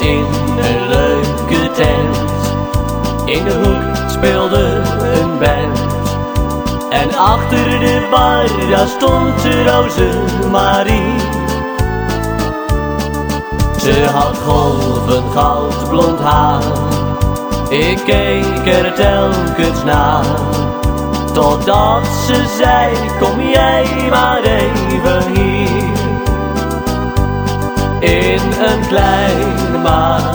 in een leuke tent. In de hoek speelde een band. En achter de bar, daar stond de Rosemarie. Ze had golven goudblond haar. Ik keek er telkens naar. Totdat ze zei, kom jij maar even hier. In een klein maar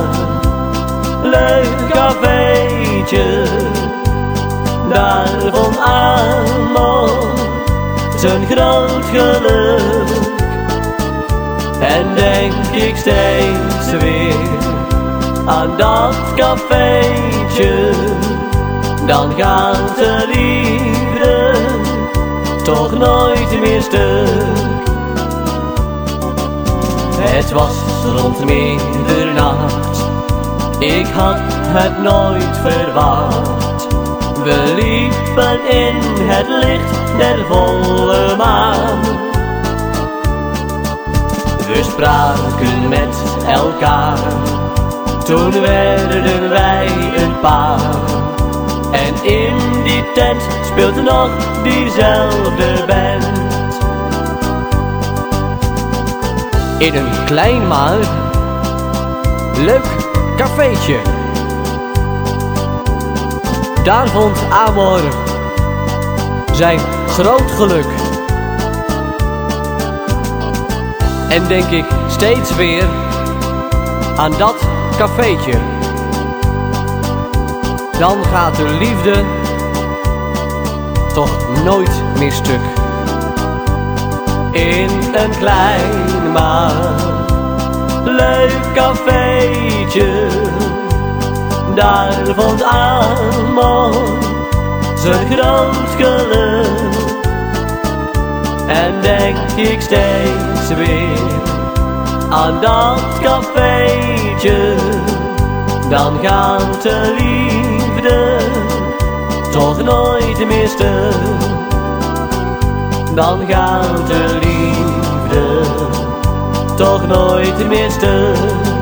leuk cafeetje. Daar vond Amon zijn groot geluk. En denk ik steeds weer aan dat cafeetje. Dan gaat de liefde toch nooit meer stuk. Het was rond middernacht, ik had het nooit verwacht. We liepen in het licht der volle maan. We spraken met elkaar, toen werden wij een paar. En in die tent speelt nog diezelfde band. In een klein maar leuk cafeetje. Daar vond Amor zijn groot geluk. En denk ik steeds weer aan dat cafeetje. Dan gaat de liefde toch nooit meer stuk. In een klein maar leuk cafeetje. Daar vond Amon zijn groot geluk. En denk ik steeds weer aan dat cafeetje. Dan gaat de liefde toch nooit meer dan gaat de liefde toch nooit meer.